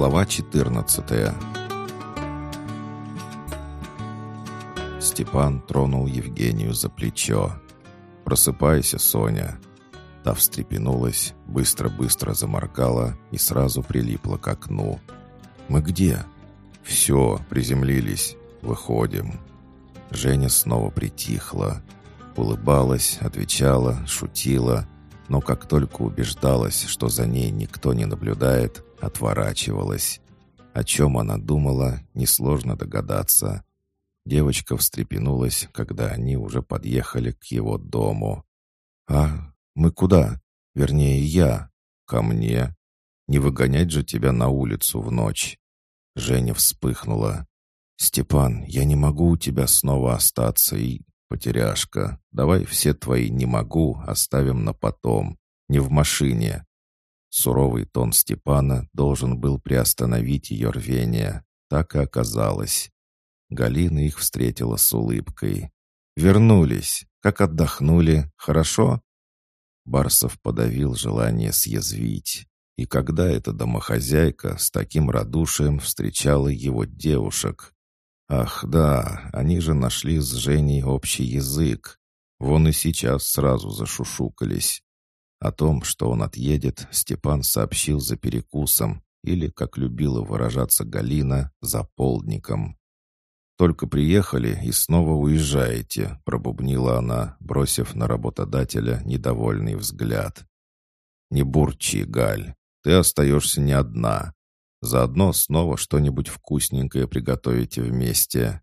Глава 14 Степан тронул Евгению за плечо. «Просыпайся, Соня!» Та встрепенулась, быстро-быстро заморкала и сразу прилипла к окну. «Мы где?» «Все, приземлились. Выходим». Женя снова притихла. Улыбалась, отвечала, шутила, но как только убеждалась, что за ней никто не наблюдает, отворачивалась. О чем она думала, несложно догадаться. Девочка встрепенулась, когда они уже подъехали к его дому. «А мы куда? Вернее, я. Ко мне. Не выгонять же тебя на улицу в ночь». Женя вспыхнула. «Степан, я не могу у тебя снова остаться и...» «Потеряшка, давай все твои «не могу» оставим на потом. Не в машине. Суровый тон Степана должен был приостановить ее рвение. Так и оказалось. Галина их встретила с улыбкой. «Вернулись. Как отдохнули. Хорошо?» Барсов подавил желание съязвить. И когда эта домохозяйка с таким радушием встречала его девушек? Ах, да, они же нашли с Женей общий язык. Вон и сейчас сразу зашушукались. О том, что он отъедет, Степан сообщил за перекусом, или, как любила выражаться Галина, за полдником. «Только приехали и снова уезжаете», — пробубнила она, бросив на работодателя недовольный взгляд. «Не бурчи, Галь, ты остаешься не одна. Заодно снова что-нибудь вкусненькое приготовите вместе».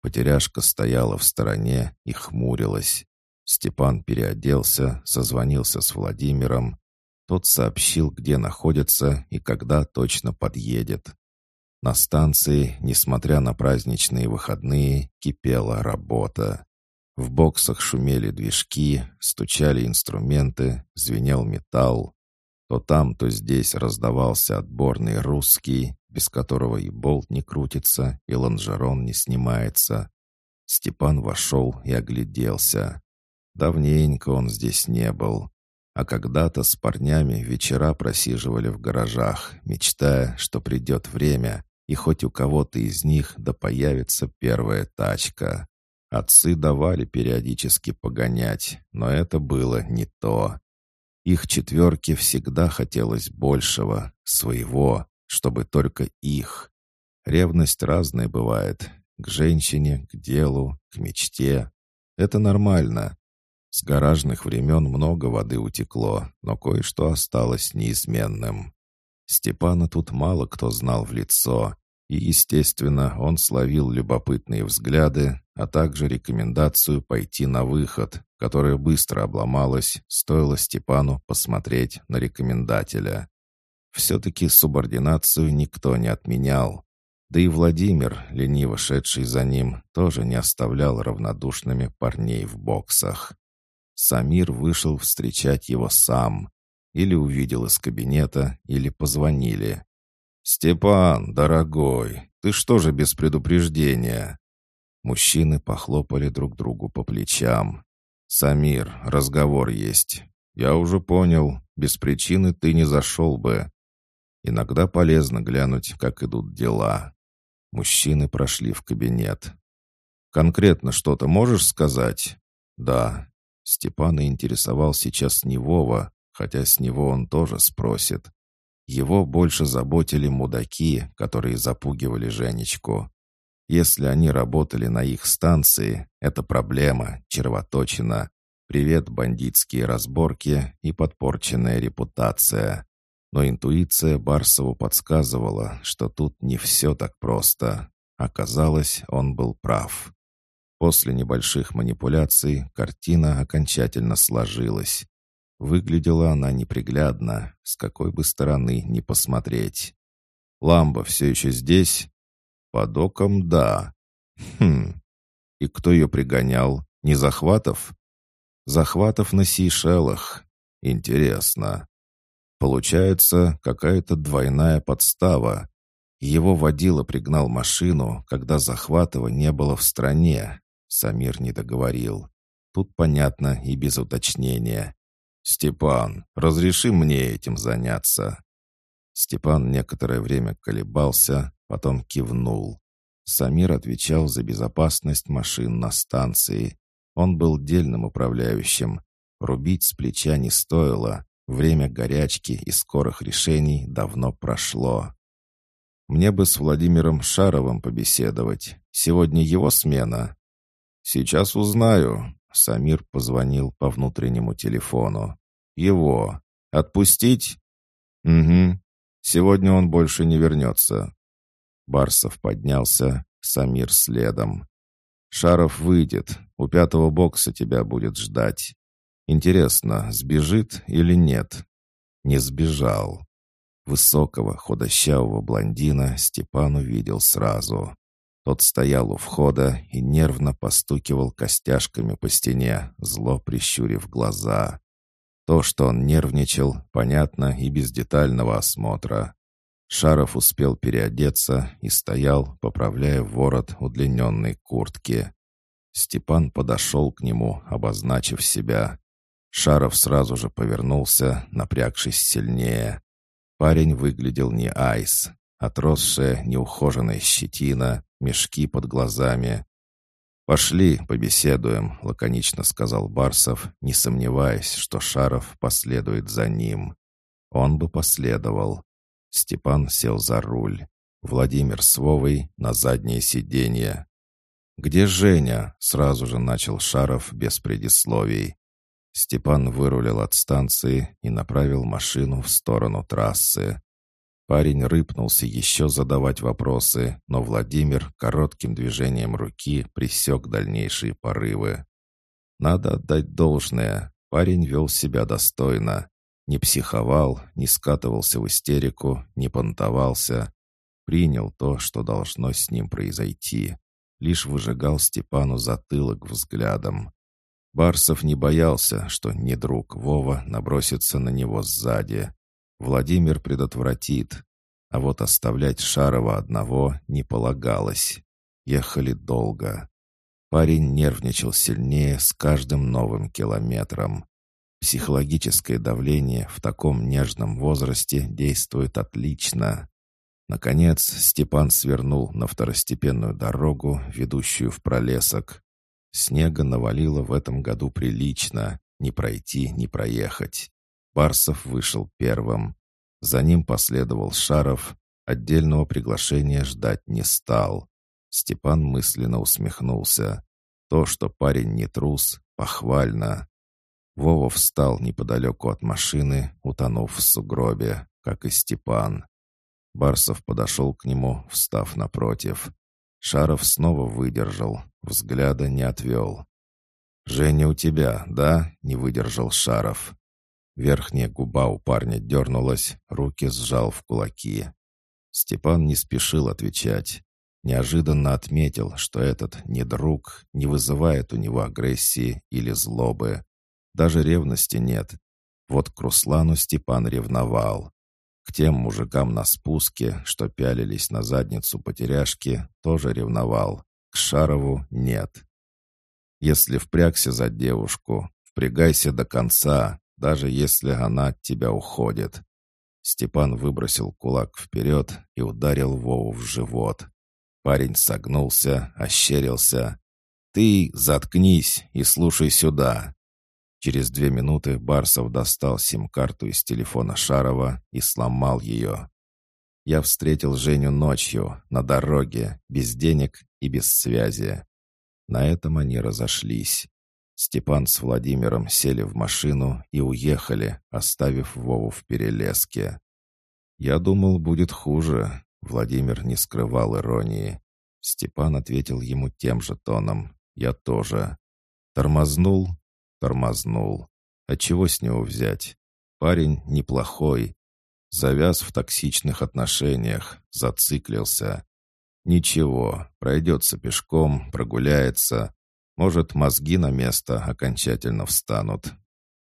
Потеряшка стояла в стороне и хмурилась. Степан переоделся, созвонился с Владимиром. Тот сообщил, где находится и когда точно подъедет. На станции, несмотря на праздничные выходные, кипела работа. В боксах шумели движки, стучали инструменты, звенел металл. То там, то здесь раздавался отборный русский, без которого и болт не крутится, и лонжерон не снимается. Степан вошел и огляделся. Давненько он здесь не был. А когда-то с парнями вечера просиживали в гаражах, мечтая, что придет время, и хоть у кого-то из них да появится первая тачка. Отцы давали периодически погонять, но это было не то. Их четверке всегда хотелось большего, своего, чтобы только их. Ревность разная бывает. К женщине, к делу, к мечте. Это нормально. С гаражных времен много воды утекло, но кое-что осталось неизменным. Степана тут мало кто знал в лицо, и, естественно, он словил любопытные взгляды, а также рекомендацию пойти на выход, которая быстро обломалась, стоило Степану посмотреть на рекомендателя. Все-таки субординацию никто не отменял. Да и Владимир, лениво шедший за ним, тоже не оставлял равнодушными парней в боксах. Самир вышел встречать его сам. Или увидел из кабинета, или позвонили. «Степан, дорогой, ты что же без предупреждения?» Мужчины похлопали друг другу по плечам. «Самир, разговор есть. Я уже понял, без причины ты не зашел бы. Иногда полезно глянуть, как идут дела». Мужчины прошли в кабинет. «Конкретно что-то можешь сказать?» «Да, Степана интересовал сейчас не Вова, хотя с него он тоже спросит. Его больше заботили мудаки, которые запугивали Женечку. Если они работали на их станции, это проблема, червоточина. Привет, бандитские разборки и подпорченная репутация. Но интуиция Барсову подсказывала, что тут не все так просто. Оказалось, он был прав. После небольших манипуляций картина окончательно сложилась. Выглядела она неприглядно, с какой бы стороны ни посмотреть. «Ламба все еще здесь?» «Под оком, да». «Хм. И кто ее пригонял? Не Захватов?» «Захватов на Сейшелах. Интересно. Получается, какая-то двойная подстава. Его водила пригнал машину, когда Захватова не было в стране, Самир не договорил. Тут понятно и без уточнения. «Степан, разреши мне этим заняться». Степан некоторое время колебался, потом кивнул. Самир отвечал за безопасность машин на станции. Он был дельным управляющим. Рубить с плеча не стоило. Время горячки и скорых решений давно прошло. Мне бы с Владимиром Шаровым побеседовать. Сегодня его смена. Сейчас узнаю. Самир позвонил по внутреннему телефону. Его. Отпустить? Угу. Сегодня он больше не вернется. Барсов поднялся, Самир следом. «Шаров выйдет, у пятого бокса тебя будет ждать. Интересно, сбежит или нет?» Не сбежал. Высокого, худощавого блондина Степан увидел сразу. Тот стоял у входа и нервно постукивал костяшками по стене, зло прищурив глаза. То, что он нервничал, понятно и без детального осмотра. Шаров успел переодеться и стоял, поправляя ворот удлиненной куртки. Степан подошел к нему, обозначив себя. Шаров сразу же повернулся, напрягшись сильнее. Парень выглядел не айс. Отросшая, неухоженная щетина, мешки под глазами. «Пошли, побеседуем», — лаконично сказал Барсов, не сомневаясь, что Шаров последует за ним. Он бы последовал. Степан сел за руль. Владимир с Вовой на заднее сиденье. «Где Женя?» — сразу же начал Шаров без предисловий. Степан вырулил от станции и направил машину в сторону трассы. Парень рыпнулся еще задавать вопросы, но Владимир коротким движением руки пресек дальнейшие порывы. Надо отдать должное, парень вел себя достойно. Не психовал, не скатывался в истерику, не понтовался. Принял то, что должно с ним произойти. Лишь выжигал Степану затылок взглядом. Барсов не боялся, что не друг Вова набросится на него сзади. Владимир предотвратит. А вот оставлять Шарова одного не полагалось. Ехали долго. Парень нервничал сильнее с каждым новым километром. Психологическое давление в таком нежном возрасте действует отлично. Наконец Степан свернул на второстепенную дорогу, ведущую в пролесок. Снега навалило в этом году прилично, не пройти, не проехать. Барсов вышел первым. За ним последовал Шаров. Отдельного приглашения ждать не стал. Степан мысленно усмехнулся. То, что парень не трус, похвально. Вова встал неподалеку от машины, утонув в сугробе, как и Степан. Барсов подошел к нему, встав напротив. Шаров снова выдержал, взгляда не отвел. «Женя у тебя, да?» — не выдержал Шаров. Верхняя губа у парня дернулась, руки сжал в кулаки. Степан не спешил отвечать. Неожиданно отметил, что этот не друг не вызывает у него агрессии или злобы. Даже ревности нет. Вот к Руслану Степан ревновал. К тем мужикам на спуске, что пялились на задницу потеряшки, тоже ревновал. К Шарову нет. Если впрягся за девушку, впрягайся до конца, даже если она от тебя уходит. Степан выбросил кулак вперед и ударил Вову в живот. Парень согнулся, ощерился. «Ты заткнись и слушай сюда. Через две минуты Барсов достал сим-карту из телефона Шарова и сломал ее. Я встретил Женю ночью, на дороге, без денег и без связи. На этом они разошлись. Степан с Владимиром сели в машину и уехали, оставив Вову в перелеске. «Я думал, будет хуже», — Владимир не скрывал иронии. Степан ответил ему тем же тоном. «Я тоже». Тормознул Тормознул. А чего с него взять? Парень неплохой. Завяз в токсичных отношениях, зациклился. Ничего, пройдется пешком, прогуляется. Может, мозги на место окончательно встанут.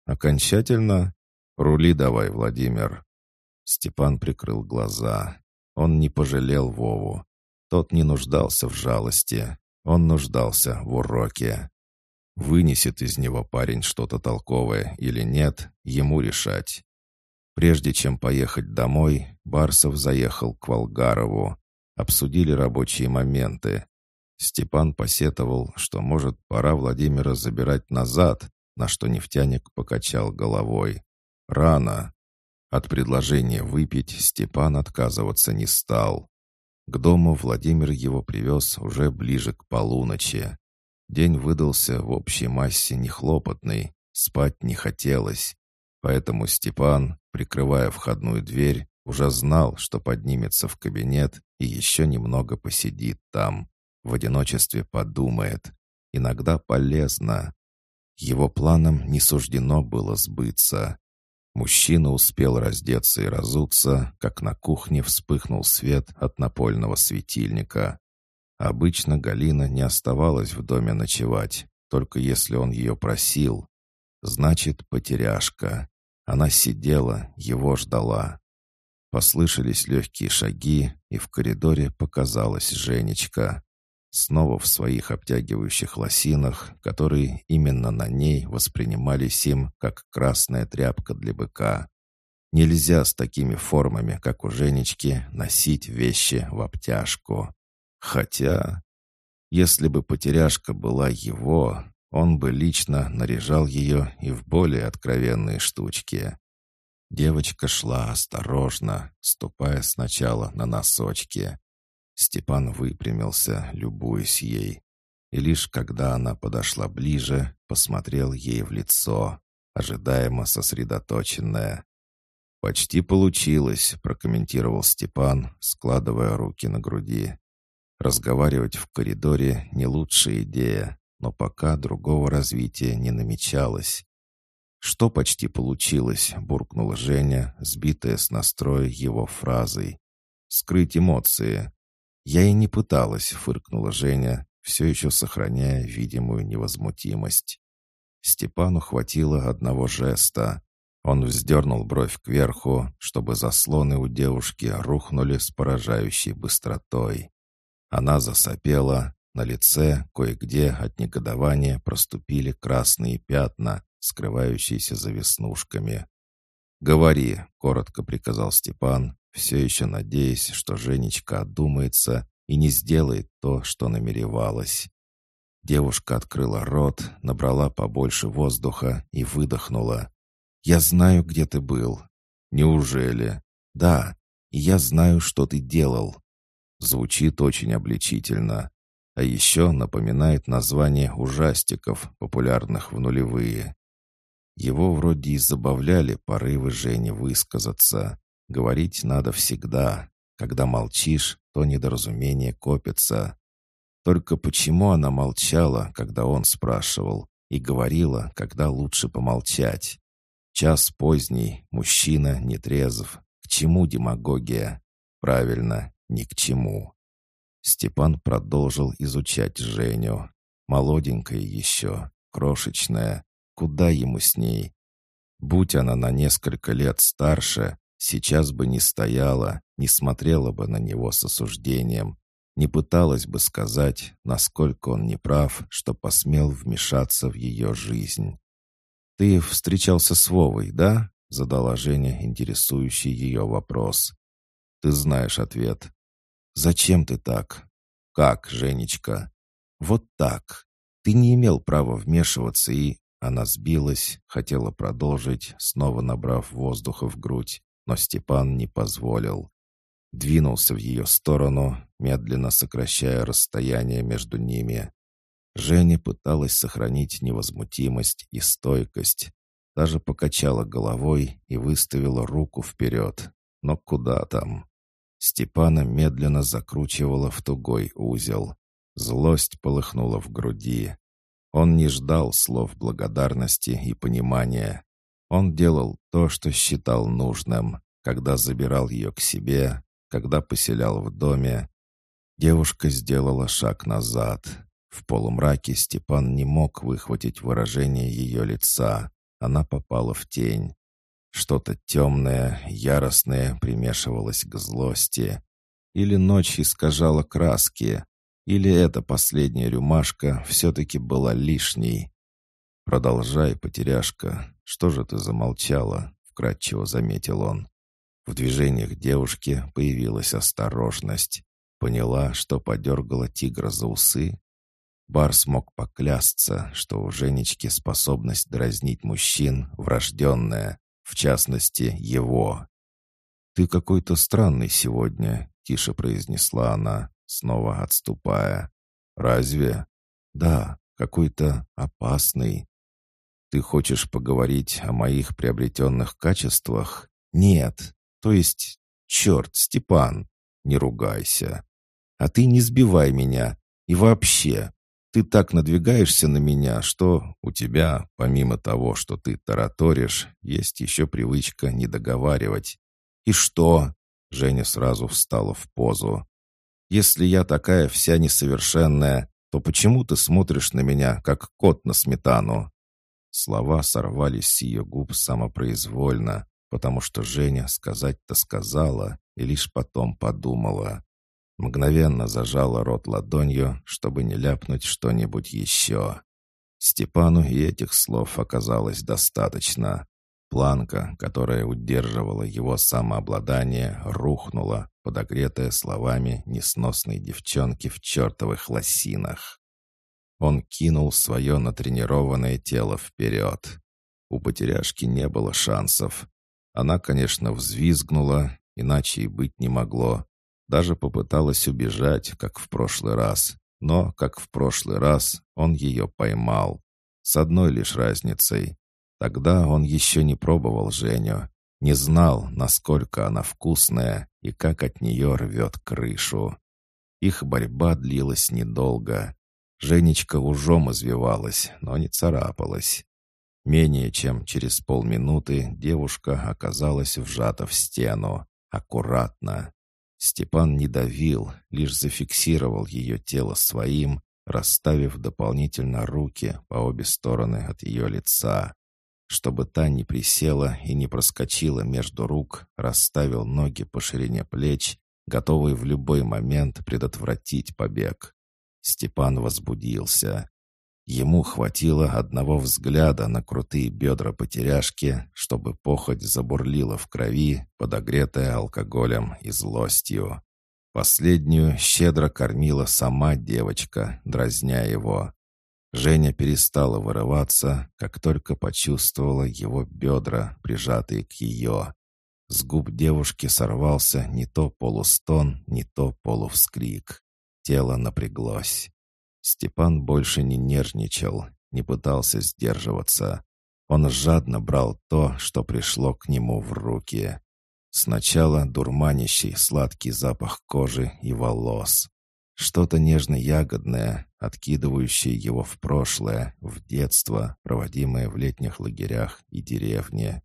Окончательно? Рули давай, Владимир. Степан прикрыл глаза. Он не пожалел Вову. Тот не нуждался в жалости. Он нуждался в уроке. Вынесет из него парень что-то толковое или нет, ему решать. Прежде чем поехать домой, Барсов заехал к Волгарову. Обсудили рабочие моменты. Степан посетовал, что, может, пора Владимира забирать назад, на что нефтяник покачал головой. «Рано». От предложения выпить Степан отказываться не стал. К дому Владимир его привез уже ближе к полуночи. День выдался в общей массе нехлопотный, спать не хотелось. Поэтому Степан, прикрывая входную дверь, уже знал, что поднимется в кабинет и еще немного посидит там. В одиночестве подумает. Иногда полезно. Его планам не суждено было сбыться. Мужчина успел раздеться и разуться, как на кухне вспыхнул свет от напольного светильника. Обычно Галина не оставалась в доме ночевать, только если он ее просил. Значит, потеряшка. Она сидела, его ждала. Послышались легкие шаги, и в коридоре показалась Женечка. Снова в своих обтягивающих лосинах, которые именно на ней воспринимались им как красная тряпка для быка. Нельзя с такими формами, как у Женечки, носить вещи в обтяжку. Хотя, если бы потеряшка была его, он бы лично наряжал ее и в более откровенные штучки. Девочка шла осторожно, ступая сначала на носочки. Степан выпрямился, любуясь ей. И лишь когда она подошла ближе, посмотрел ей в лицо, ожидаемо сосредоточенное. «Почти получилось», — прокомментировал Степан, складывая руки на груди. «Разговаривать в коридоре — не лучшая идея, но пока другого развития не намечалось. «Что почти получилось?» — буркнула Женя, сбитая с настроя его фразой. «Скрыть эмоции». «Я и не пыталась», — фыркнула Женя, все еще сохраняя видимую невозмутимость. Степану хватило одного жеста. Он вздернул бровь кверху, чтобы заслоны у девушки рухнули с поражающей быстротой. Она засопела, на лице кое-где от негодования проступили красные пятна, скрывающиеся за веснушками. «Говори», — коротко приказал Степан, все еще надеясь, что Женечка одумается и не сделает то, что намеревалась. Девушка открыла рот, набрала побольше воздуха и выдохнула. «Я знаю, где ты был». «Неужели?» «Да, и я знаю, что ты делал». Звучит очень обличительно. А еще напоминает название ужастиков, популярных в нулевые. Его вроде и забавляли порывы Жени высказаться. Говорить надо всегда. Когда молчишь, то недоразумение копится. Только почему она молчала, когда он спрашивал, и говорила, когда лучше помолчать? Час поздний, мужчина нетрезв. К чему демагогия? Правильно, ни к чему. Степан продолжил изучать Женю. Молоденькая еще, крошечная. Куда ему с ней? Будь она на несколько лет старше, сейчас бы не стояла, не смотрела бы на него с осуждением, не пыталась бы сказать, насколько он неправ, что посмел вмешаться в ее жизнь. «Ты встречался с Вовой, да?» — задала Женя интересующий ее вопрос. «Ты знаешь ответ. «Зачем ты так?» «Как, Женечка?» «Вот так. Ты не имел права вмешиваться и...» Она сбилась, хотела продолжить, снова набрав воздуха в грудь, но Степан не позволил. Двинулся в ее сторону, медленно сокращая расстояние между ними. Женя пыталась сохранить невозмутимость и стойкость. Даже покачала головой и выставила руку вперед. Но куда там? Степана медленно закручивала в тугой узел. Злость полыхнула в груди. Он не ждал слов благодарности и понимания. Он делал то, что считал нужным, когда забирал ее к себе, когда поселял в доме. Девушка сделала шаг назад. В полумраке Степан не мог выхватить выражение ее лица. Она попала в тень. Что-то темное, яростное примешивалось к злости. Или ночь искажала краски, или эта последняя рюмашка все-таки была лишней. «Продолжай, потеряшка. Что же ты замолчала?» — вкратчиво заметил он. В движениях девушки появилась осторожность. Поняла, что подергала тигра за усы. Барс мог поклясться, что у Женечки способность дразнить мужчин врожденная, в частности, его. «Ты какой-то странный сегодня», — тише произнесла она, снова отступая. «Разве?» «Да, какой-то опасный». «Ты хочешь поговорить о моих приобретенных качествах?» «Нет. То есть, черт, Степан, не ругайся. А ты не сбивай меня. И вообще, ты так надвигаешься на меня, что у тебя, помимо того, что ты тараторишь, есть еще привычка не договаривать. И что? Женя сразу встала в позу. Если я такая вся несовершенная, то почему ты смотришь на меня, как кот на сметану?» Слова сорвались с ее губ самопроизвольно, потому что Женя сказать-то сказала и лишь потом подумала. Мгновенно зажала рот ладонью, чтобы не ляпнуть что-нибудь еще. Степану и этих слов оказалось достаточно. Планка, которая удерживала его самообладание, рухнула, подогретая словами несносной девчонки в чертовых лосинах. Он кинул свое натренированное тело вперед. У потеряшки не было шансов. Она, конечно, взвизгнула, иначе и быть не могло. Даже попыталась убежать, как в прошлый раз. Но, как в прошлый раз, он ее поймал. С одной лишь разницей. Тогда он еще не пробовал Женю, не знал, насколько она вкусная и как от нее рвет крышу. Их борьба длилась недолго. Женечка ужом извивалась, но не царапалась. Менее чем через полминуты девушка оказалась вжата в стену. Аккуратно. Степан не давил, лишь зафиксировал ее тело своим, расставив дополнительно руки по обе стороны от ее лица. Чтобы та не присела и не проскочила между рук, расставил ноги по ширине плеч, готовый в любой момент предотвратить побег. Степан возбудился. Ему хватило одного взгляда на крутые бедра потеряшки, чтобы похоть забурлила в крови, подогретая алкоголем и злостью. Последнюю щедро кормила сама девочка, дразня его. Женя перестала вырываться, как только почувствовала его бедра, прижатые к ее. С губ девушки сорвался не то полустон, не то полувскрик. Тело напряглось. Степан больше не нервничал, не пытался сдерживаться. Он жадно брал то, что пришло к нему в руки. Сначала дурманящий сладкий запах кожи и волос. Что-то нежно-ягодное, откидывающее его в прошлое, в детство, проводимое в летних лагерях и деревне.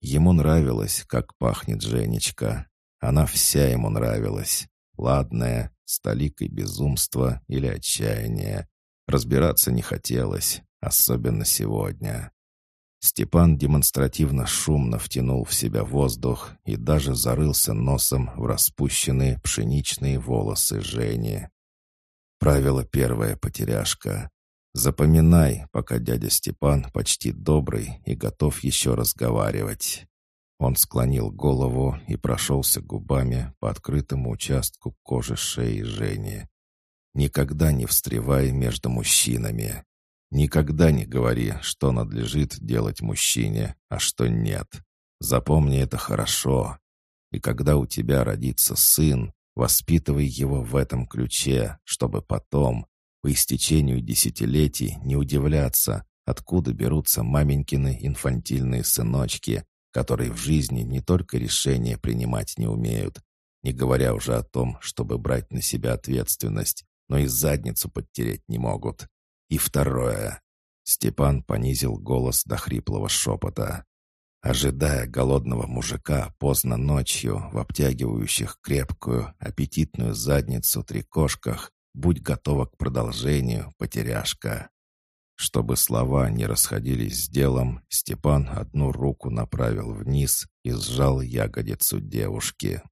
Ему нравилось, как пахнет Женечка. Она вся ему нравилась. Ладная, с толикой безумства или отчаяния. Разбираться не хотелось, особенно сегодня. Степан демонстративно шумно втянул в себя воздух и даже зарылся носом в распущенные пшеничные волосы Жени. Правило первое, потеряшка. Запоминай, пока дядя Степан почти добрый и готов еще разговаривать. Он склонил голову и прошелся губами по открытому участку кожи шеи Жени. «Никогда не встревай между мужчинами. Никогда не говори, что надлежит делать мужчине, а что нет. Запомни это хорошо. И когда у тебя родится сын, воспитывай его в этом ключе, чтобы потом, по истечению десятилетий, не удивляться, откуда берутся маменькины инфантильные сыночки, которые в жизни не только решения принимать не умеют, не говоря уже о том, чтобы брать на себя ответственность, но и задницу подтереть не могут. И второе. Степан понизил голос до хриплого шепота. Ожидая голодного мужика поздно ночью в обтягивающих крепкую, аппетитную задницу трикошках, будь готова к продолжению, потеряшка. Чтобы слова не расходились с делом, Степан одну руку направил вниз и сжал ягодицу девушки.